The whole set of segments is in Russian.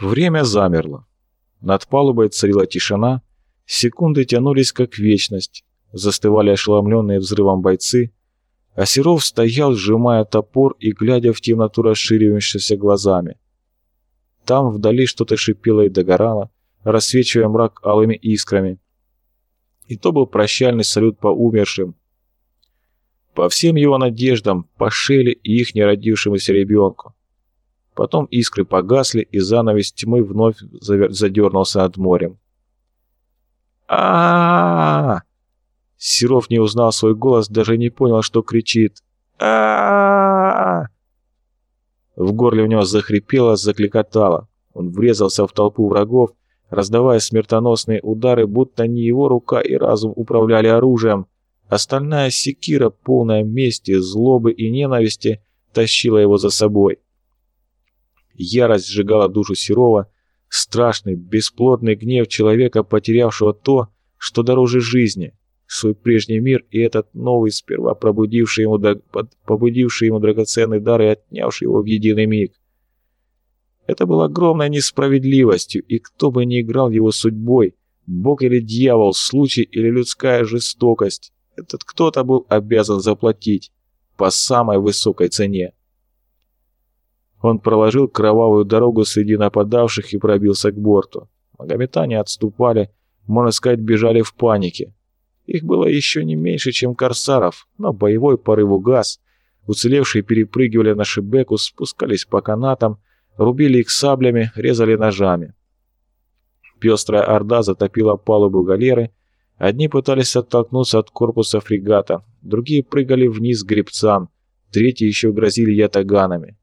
Время замерло. Над палубой царила тишина, секунды тянулись как вечность, застывали ошеломленные взрывом бойцы, а Серов стоял, сжимая топор и глядя в темноту расширивающимися глазами. Там вдали что-то шипело и догорало, рассвечивая мрак алыми искрами. И то был прощальный салют по умершим. По всем его надеждам, по Шеле и их неродившемуся ребенку. Потом искры погасли, и занавес тьмы вновь задернулся над морем. а, -а, Серов не узнал свой голос, даже не понял, что кричит. а, В горле у него захрипело, закликотало. Он врезался в толпу врагов, раздавая смертоносные удары, будто не его рука и разум управляли оружием. Остальная секира, полная мести, злобы и ненависти, тащила его за собой. Ярость сжигала душу Серова, страшный, бесплодный гнев человека, потерявшего то, что дороже жизни, свой прежний мир и этот новый, сперва пробудивший ему, побудивший ему драгоценный дар и отнявший его в единый миг. Это было огромной несправедливостью, и кто бы ни играл его судьбой, бог или дьявол, случай или людская жестокость, этот кто-то был обязан заплатить по самой высокой цене. Он проложил кровавую дорогу среди нападавших и пробился к борту. Магометане отступали, можно сказать, бежали в панике. Их было еще не меньше, чем корсаров, но боевой порыв угас. Уцелевшие перепрыгивали на шибеку, спускались по канатам, рубили их саблями, резали ножами. Пестрая орда затопила палубу галеры, одни пытались оттолкнуться от корпуса фрегата, другие прыгали вниз к гребцам, третьи еще грозили ятаганами.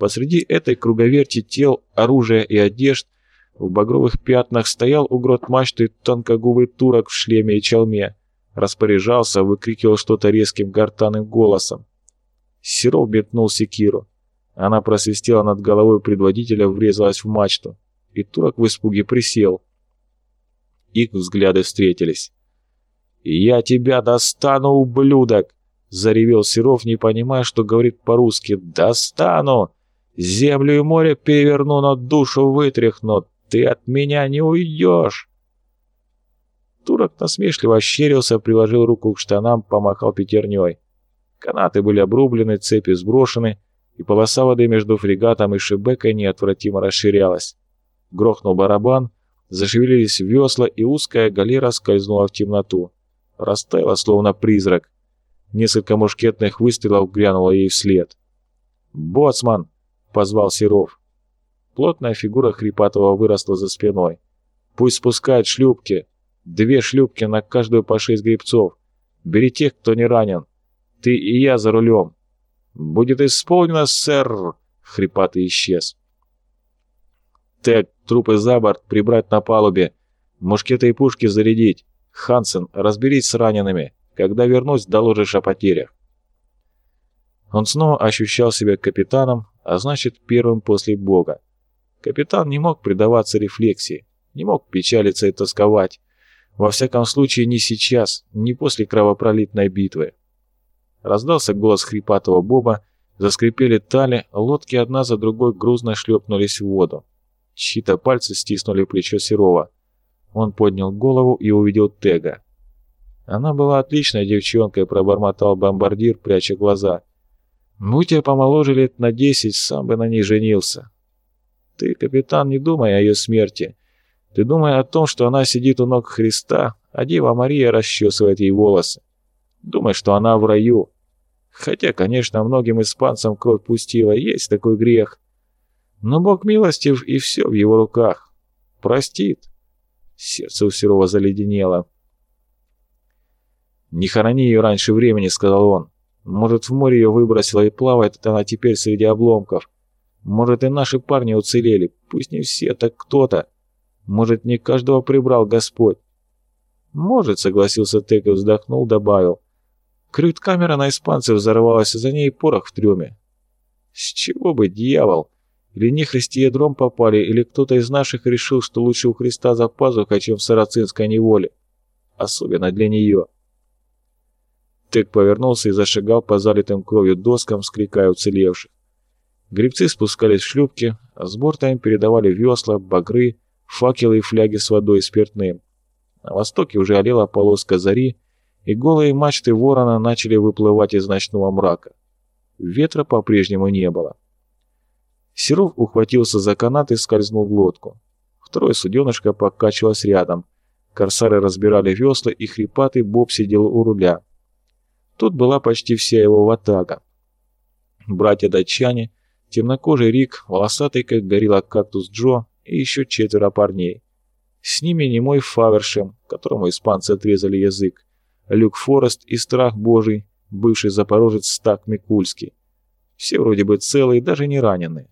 Посреди этой круговерти тел, оружия и одежд в багровых пятнах стоял у грот мачты тонкогубый турок в шлеме и челме, распоряжался, выкрикивал что-то резким гортанным голосом. Серов метнул секиру. Она просвистела над головой предводителя, врезалась в мачту, и турок в испуге присел. Их взгляды встретились. «Я тебя достану, ублюдок!» — заревел Серов, не понимая, что говорит по-русски. «Достану! Землю и море переверну, но душу вытряхну. Ты от меня не уйдешь!» Турок насмешливо ощерился, приложил руку к штанам, помахал пятерней. Канаты были обрублены, цепи сброшены, и полоса воды между фрегатом и шибекой неотвратимо расширялась. Грохнул барабан, зашевелились весла, и узкая галера скользнула в темноту. Растаяла, словно призрак. Несколько мушкетных выстрелов грянуло ей вслед. «Боцман!» — позвал Серов. Плотная фигура Хрипатова выросла за спиной. «Пусть спускают шлюпки. Две шлюпки на каждую по шесть гребцов. Бери тех, кто не ранен. Ты и я за рулем». «Будет исполнено, сэр!» — Хрипатый исчез. «Тед, трупы за борт прибрать на палубе. Мушкеты и пушки зарядить. Хансен, разберись с ранеными. Когда вернусь, доложишь о потерях». Он снова ощущал себя капитаном, а значит первым после Бога. Капитан не мог предаваться рефлексии, не мог печалиться и тосковать. Во всяком случае, не сейчас, не после кровопролитной битвы. Раздался голос хрипатого Боба, заскрипели тали, лодки одна за другой грузно шлепнулись в воду. Чьи-то пальцы стиснули плечо Серова. Он поднял голову и увидел Тега. Она была отличной девчонкой, пробормотал бомбардир, пряча глаза. Будь я помоложе лет на десять, сам бы на ней женился. Ты, капитан, не думай о ее смерти. Ты думай о том, что она сидит у ног Христа, а Дева Мария расчесывает ей волосы. Думай, что она в раю. Хотя, конечно, многим испанцам кровь пустила, есть такой грех. Но Бог милостив, и все в его руках. Простит. Сердце у Серова заледенело. «Не хорони ее раньше времени», — сказал он. Может, в море ее выбросило и плавает она теперь среди обломков. Может, и наши парни уцелели. Пусть не все, так кто-то. Может, не каждого прибрал Господь. Может, согласился Тек и вздохнул, добавил. Крют-камера на испанцев взорвалась, за ней порох в трюме. С чего бы, дьявол? Или не христиедром попали, или кто-то из наших решил, что лучше у Христа за пазухой, чем в сарацинской неволе. Особенно для нее. Тек повернулся и зашагал по залитым кровью доскам, скрикая уцелевших. Гребцы спускались в шлюпки, а с борта им передавали весла, багры, факелы и фляги с водой и спиртным. На востоке уже олела полоска зари, и голые мачты ворона начали выплывать из ночного мрака. Ветра по-прежнему не было. Серов ухватился за канат и скользнул в лодку. Второе суденышко покачивалось рядом. Корсары разбирали весла, и хрипатый Боб сидел у руля. Тут была почти вся его ватага. Братья-датчане, темнокожий Рик, волосатый, как горилла кактус Джо и еще четверо парней. С ними немой Фавершем, которому испанцы отрезали язык, Люк Форест и Страх Божий, бывший запорожец Стак Микульский. Все вроде бы целые, даже не раненые.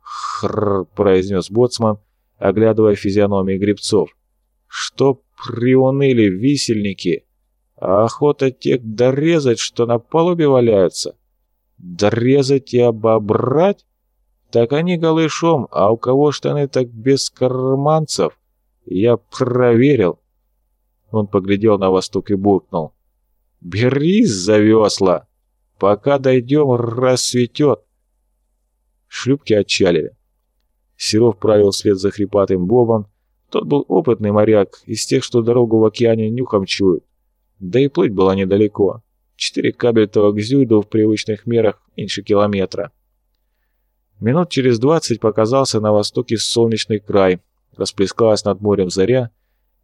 «Хрррр», — произнес боцман, оглядывая физиономии грибцов. «Что приуныли висельники? А охота тех дорезать, что на палубе валяются? Дорезать и обобрать? Так они голышом, а у кого штаны так без карманцев? Я проверил». Он поглядел на восток и буркнул. «Берись за весла! Пока дойдем, рассветет!» Шлюпки отчалили. Серов правил вслед за хрипатым Бобом. Тот был опытный моряк, из тех, что дорогу в океане нюхом чуют. Да и плыть было недалеко. Четыре кабельтова к Зюйду в привычных мерах меньше километра. Минут через двадцать показался на востоке солнечный край. Расплескалась над морем заря,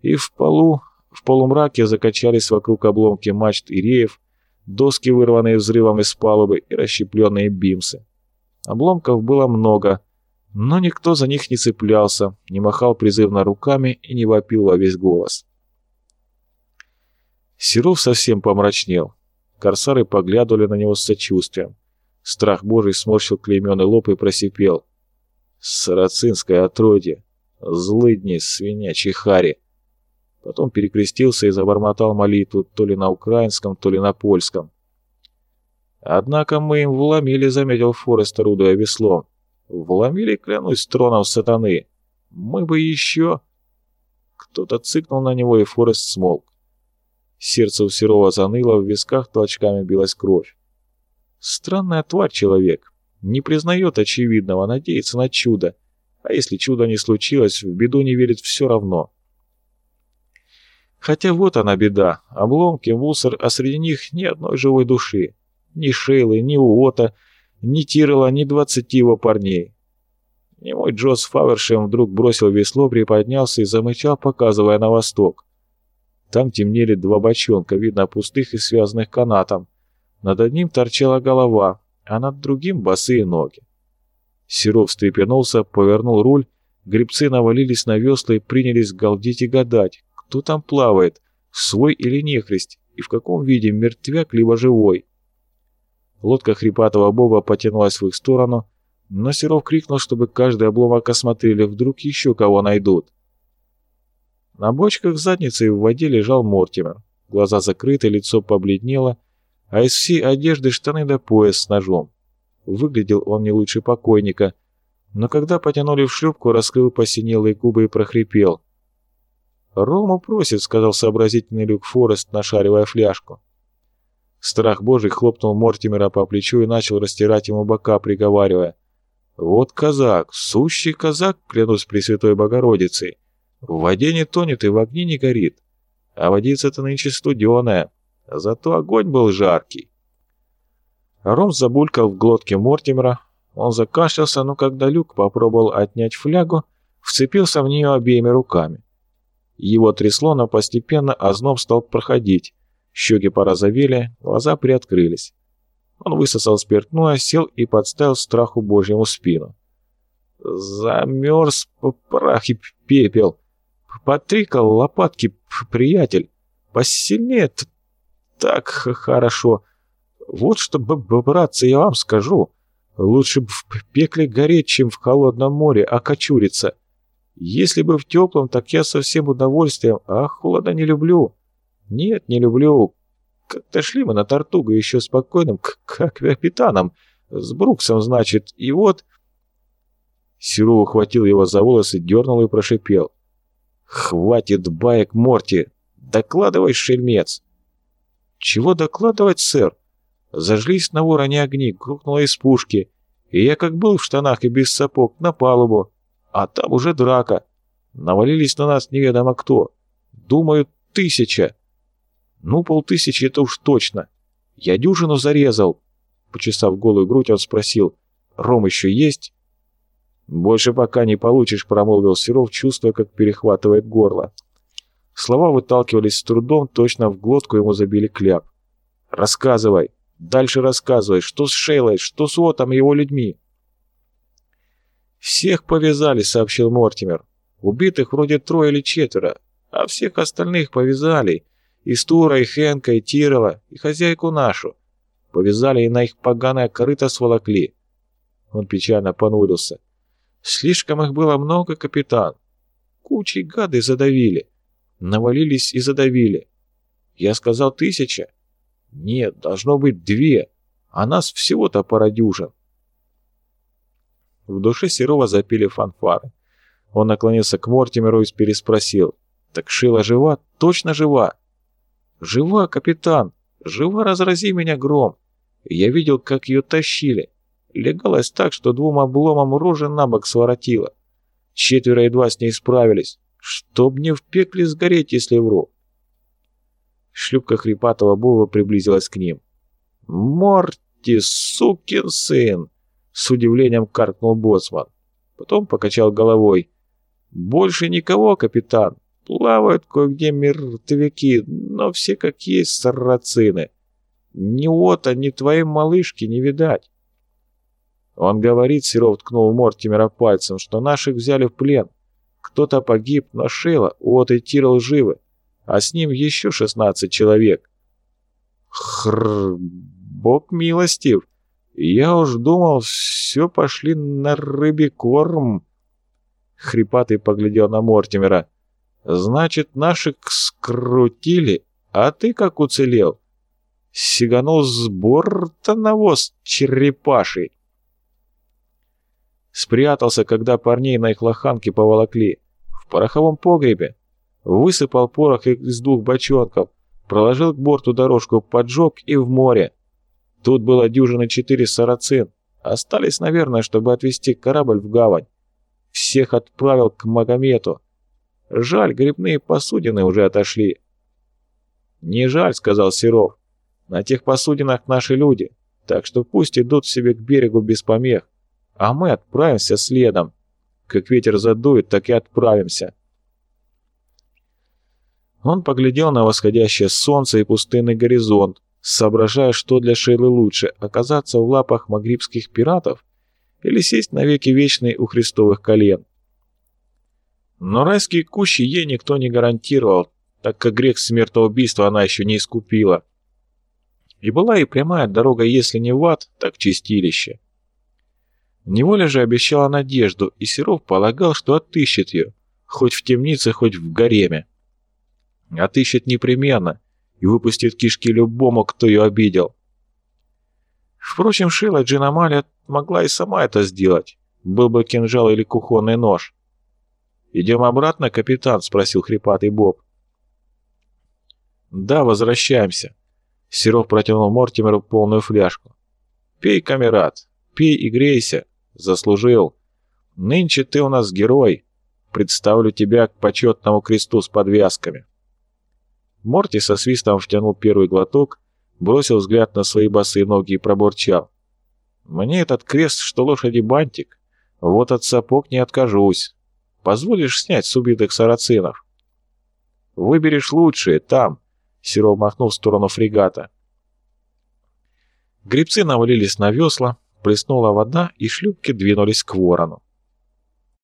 и в полу, в полумраке закачались вокруг обломки мачт и реев, доски, вырванные взрывом из палубы, и расщепленные бимсы. Обломков было много, но никто за них не цеплялся, не махал призывно руками и не вопил во весь голос. Серов совсем помрачнел. Корсары поглядывали на него с сочувствием. Страх божий сморщил клейменный лоб и просипел. «Сарацинское отродье! Злыдни, свинячий хари!» Потом перекрестился и забормотал молитву то ли на украинском, то ли на польском. «Однако мы им вломили», — заметил Форест, орудуя веслом. «Вломили, клянусь, троном сатаны. Мы бы еще...» Кто-то цыкнул на него, и Форест смолк. Сердце у Серова заныло, в висках толчками билась кровь. Странная тварь человек. Не признает очевидного, надеется на чудо. А если чудо не случилось, в беду не верит все равно. Хотя вот она беда. Обломки, мусор, а среди них ни одной живой души. Ни Шейлы, ни Уота, ни Тирола, ни двадцати его парней. Немой Джос Фавершем вдруг бросил весло, приподнялся и замычал, показывая на восток. Там темнели два бочонка, видно пустых и связанных канатом. Над одним торчала голова, а над другим босые ноги. Серов встрепенулся, повернул руль, грибцы навалились на весла и принялись галдеть и гадать, кто там плавает, свой или нехрист, и в каком виде, мертвяк либо живой. Лодка хрипатого Боба потянулась в их сторону, но Серов крикнул, чтобы каждый обломок осмотрели, вдруг еще кого найдут. На бочках задницы в воде лежал Мортимер. Глаза закрыты, лицо побледнело, а из всей одежды штаны до пояс с ножом. Выглядел он не лучше покойника, но когда потянули в шлюпку, раскрыл посинелые губы и прохрипел. «Рому просит», — сказал сообразительный Люк Форест, нашаривая фляжку. Страх божий хлопнул Мортимера по плечу и начал растирать ему бока, приговаривая. «Вот казак, сущий казак, клянусь Пресвятой Богородицей. В воде не тонет и в огне не горит. А водица-то нынче студеная, зато огонь был жаркий». Ром забулькал в глотке Мортимера. Он закашлялся, но когда Люк попробовал отнять флягу, вцепился в нее обеими руками. Его трясло, но постепенно озноб стал проходить. Щеки порозовели, глаза приоткрылись. Он высосал спиртное, сел и подставил страху божьему спину. Замерз прах и пепел. Потрикал лопатки, приятель. Посильнее так хорошо. Вот что, братцы, я вам скажу. Лучше бы в пекле гореть, чем в холодном море окочуриться. Если бы в теплом, так я со всем удовольствием, а холода не люблю. «Нет, не люблю. Как-то шли мы на Тартугу еще спокойным, как капитаном. С Бруксом, значит, и вот...» Сиру ухватил его за волосы, дернул и прошипел. «Хватит баек, Морти! Докладывай, шельмец!» «Чего докладывать, сэр?» Зажглись на вороне огни, крукнуло из пушки, И я как был в штанах и без сапог на палубу, а там уже драка. Навалились на нас неведомо кто. Думаю, тысяча. Ну, полтысячи это уж точно. Я дюжину зарезал. Почесав голую грудь, он спросил, «Ром еще есть?» «Больше пока не получишь», — промолвил Серов, чувствуя, как перехватывает горло. Слова выталкивались с трудом, точно в глотку ему забили кляп. «Рассказывай! Дальше рассказывай! Что с Шейлой? Что с Отом и его людьми?» «Всех повязали», — сообщил Мортимер. «Убитых вроде трое или четверо, а всех остальных повязали. И Стура, и Хенка, и Тирола, и хозяйку нашу. Повязали и на их поганое корыто сволокли». Он печально понурился. «Слишком их было много, капитан. Кучей гады задавили. Навалились и задавили. Я сказал тысяча. Нет, должно быть две, а нас всего-то пара дюжин. В душе Серова запили фанфары. Он наклонился к Мортимеру и переспросил. «Так Шила жива? Точно жива?» «Жива, капитан! Жива, разрази меня гром! Я видел, как ее тащили. Легалась так, что двум обломам рожи на бок своротила. Четверо едва с ней справились. Чтоб мне в пекле сгореть, если вру. Шлюпка хрипатого Бова приблизилась к ним. «Морти, сукин сын!» С удивлением каркнул боцман. Потом покачал головой. «Больше никого, капитан. Плавают кое-где мертвяки, но все как есть сарацины. Ни ота, ни твоей малышки не видать». Он говорит, Серов ткнул Мортимера пальцем, что наших взяли в плен. Кто-то погиб, но Шейла, Уот и Тирл живы, а с ним еще 16 человек. Хрррр, бог милостив. Я уж думал, все пошли на рыбий корм. Хрипатый поглядел на Мортимера. Значит, наших скрутили, а ты как уцелел? Сиганул с борта навоз черепаший. Спрятался, когда парней на их лоханке поволокли. В пороховом погребе. Высыпал порох из двух бочонков, проложил к борту дорожку, поджег и в море. Тут было дюжины четыре сарацин. Остались, наверное, чтобы отвезти корабль в гавань. Всех отправил к Магомету. Жаль, грибные посудины уже отошли. «Не жаль», — сказал Серов. «На тех посудинах наши люди, так что пусть идут себе к берегу без помех а мы отправимся следом. Как ветер задует, так и отправимся. Он поглядел на восходящее солнце и пустынный горизонт, соображая, что для Шейлы лучше – оказаться в лапах магрибских пиратов или сесть навеки вечный у христовых колен. Но райские кущи ей никто не гарантировал, так как грех смертоубийства она еще не искупила. И была и прямая дорога, если не в ад, так в чистилище. Неволя же обещала надежду, и Серов полагал, что отыщет ее, хоть в темнице, хоть в гареме. Отыщет непременно и выпустит кишки любому, кто ее обидел. Впрочем, Шила Джинамаля могла и сама это сделать, был бы кинжал или кухонный нож. «Идем обратно, капитан?» — спросил хрипатый Боб. «Да, возвращаемся». Серов протянул Мортимеру полную фляжку. «Пей, камерат, пей и грейся. Заслужил. Нынче ты у нас герой. Представлю тебя к почетному кресту с подвязками. Морти со свистом втянул первый глоток, бросил взгляд на свои босые ноги и пробурчал. «Мне этот крест, что лошади бантик. Вот от сапог не откажусь. Позволишь снять с убитых сарацинов?» «Выберешь лучшие, там», — Серов махнул в сторону фрегата. Гребцы навалились на весла, Плеснула вода, и шлюпки двинулись к ворону.